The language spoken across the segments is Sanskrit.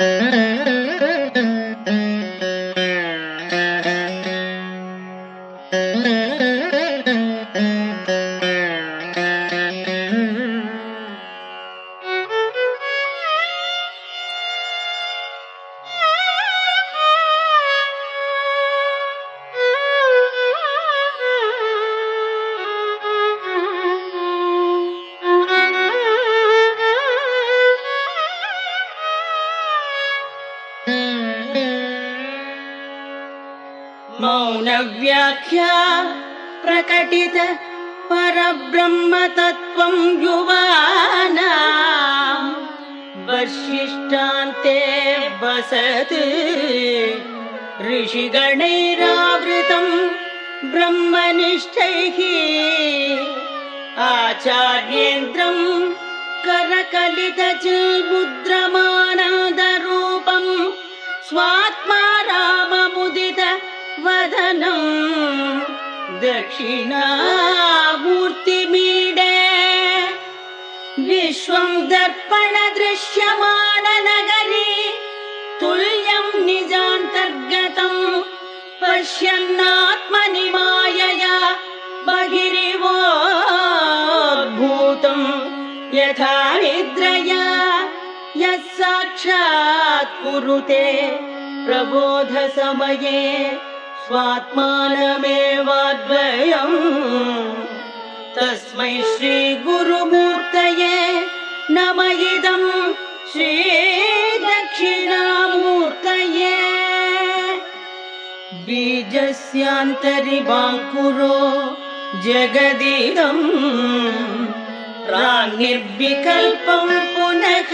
Uh-huh. मौनव्याख्या प्रकटित परब्रह्मतत्त्वम् युवाना वशिष्टान्ते वसत् ऋषिगणैरावृतम् ब्रह्मनिष्ठैः आचार्येन्द्रम् करकलितचिल्मुद्रमानन्दरूपम् स्वात्मा दक्षिणामूर्तिमीडे विश्वम् दर्पण दृश्यमान नगरी तुल्यम् निजान्तर्गतम् पश्यन्नात्मनि मायया बहिरिवोद्भूतम् यथा निद्रया यः साक्षात् कुरुते प्रबोधसमये स्वात्मानमेवाद्वयम् तस्मै श्रीगुरुमूर्तये नम इदम् श्रीदक्षिणामूर्तये। बीजस्यान्तरिवाङ्कुरो जगदिदम्। प्राङ्निर्विकल्पम् पुनः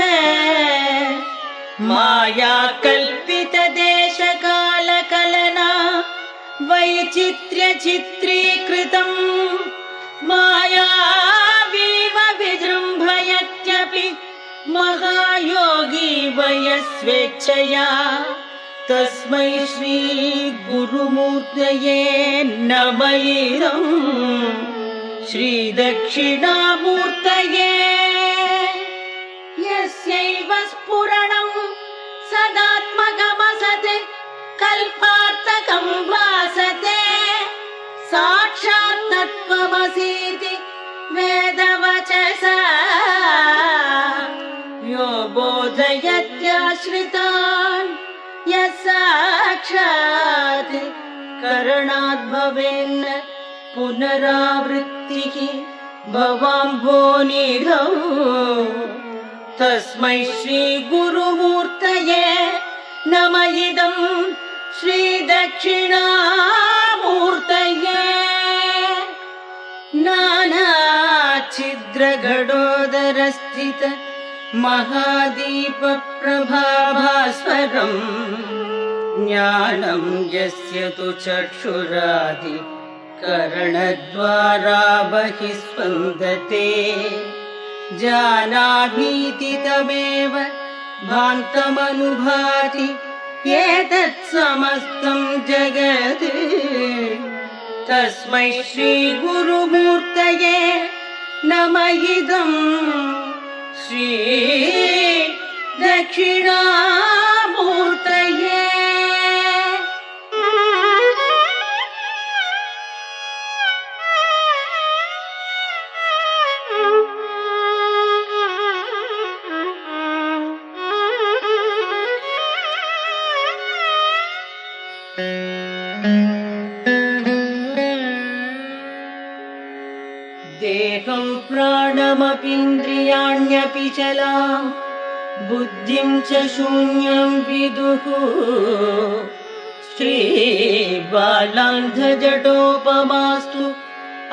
माया कल्पितदेशकालकलना वैचित्र्य चित्रीकृतम् मायावीव विजृम्भयत्यपि महायोगी वयस्वेच्छया तस्मै श्रीगुरुमूर्तये इदम् श्रीदक्षिणामूर्तये यस्यैव स्फुरणम् सदात्मकमसत् कल्पार्थकम् भासते साक्षात् तत्त्वमसीति वेदवचसा। यो बोधयत्याश्रितान् यः साक्षात् करणाद् भवेन्न पुनरावृत्तिः भवाम्भोनिधौ तस्मै श्रीगुरुमूर्तये नम इदम् श्रीदक्षिणामूर्तये नानाच्छिद्रघटोदरस्थित महादीपप्रभाभास्वरम् ज्ञानम् यस्य तु चक्षुरादि करणद्वारा बहिः स्पन्दते जानामीति तमेव भान्तमनुभाति एतत् समस्तम् जगत्। तस्मै श्रीगुरुमूर्तये नम इदम् श्री दक्षिणामूर्तये देहम् प्राणमपीन्द्रियाण्यपि चलाम् बुद्धिम् च शून्यम् विदुः। श्रीबालान्धजटोपमास्तु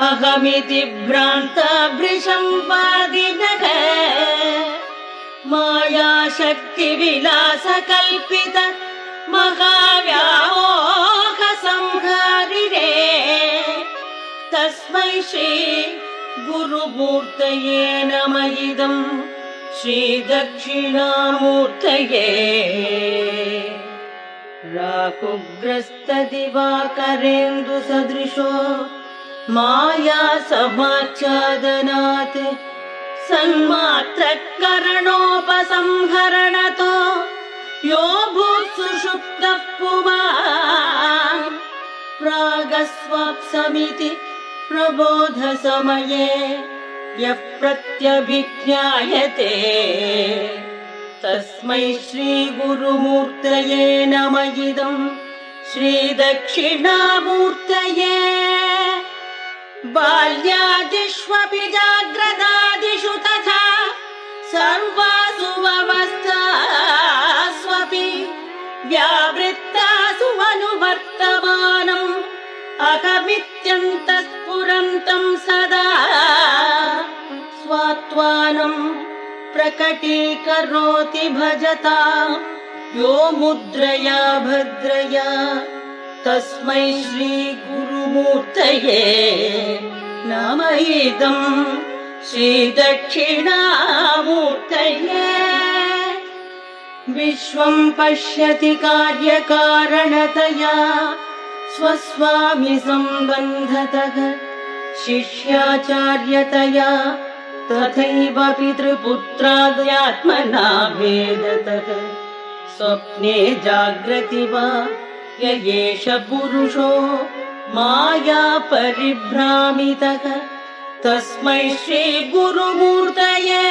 अहमिति भ्रान्ता वृषम्पादिनः मायाशक्तिविलासकल्पित महाव्यामोहसंहारिरे तस्मै श्री गुरुमूर्तये नम इदम् श्रीदक्षिणामूर्तये। राहुग्रस्तदिवाकरेन्दु सदृशो माया समाच्छादनात् सन्मात्रकरणोपसंहरणतो यो भूत् सुषुप्तः प्रागस्वाप्समिति प्रबोधसमये यः प्रत्यभिज्ञायते। तस्मै श्रीगुरुमूर्तये नम इदम् श्रीदक्षिणामूर्तये। बाल्यादिष्वपि जाग्रदादिषु तथा सर्वासु अवस्थास्वपि व्यावृत्तासु अनुवर्तमानम् अहमित्यन्तःस्फुरन्तम् सदा स्वात्वानम् प्रकटीकरोति भजता। यो मुद्रया भद्रया तस्मै श्रीगुरुमूर्तये नम इदम् श्रीदक्षिणामूर्तये। विश्वम् पश्यति कार्यकारणतया स्वस्वामि सम्बन्धतः शिष्याचार्यतया तथैव पितृपुत्राद्यात्मना भेदतः। स्वप्ने जाग्रति वा य एष पुरुषो माया परिभ्रामितः तस्मै श्रीगुरुमूर्तये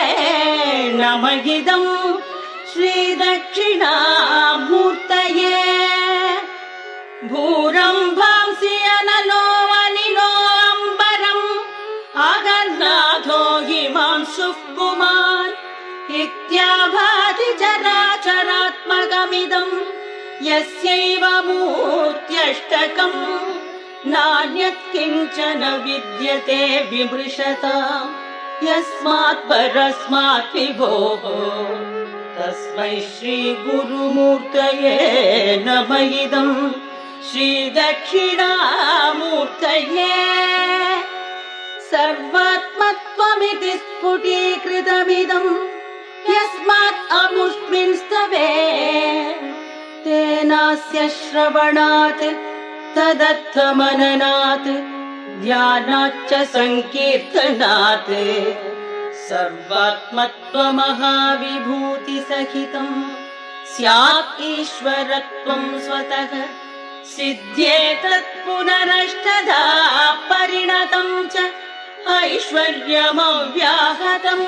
नम इदम् श्रीदक्षिणामूर्तये। भूरम्भांसि चराचरात्मकमिदम् यस्यैव मूर्त्यष्टकम्। नान्यत् किञ्चन विद्यते विमृशता। यस्मात् परस्मात् विभोः। तस्मै श्रीगुरुमूर्तये नम इदम्। श्रीदक्षिणामूर्तये। सर्वात्मत्वमिति स्फुटीकृतमिदम् यस्मात् अमुष्मिंस्तवे। तेनास्य श्रवणात् तदर्थमननात् ध्यानाच्च सङ्कीर्तनात् सर्वात्मत्वमहाविभूतिसहितम् स्यात् ईश्वरत्वम् स्वतः सिद्ध्येतत् पुनरष्टधा परिणतम् च ऐश्वर्यमव्याहतम्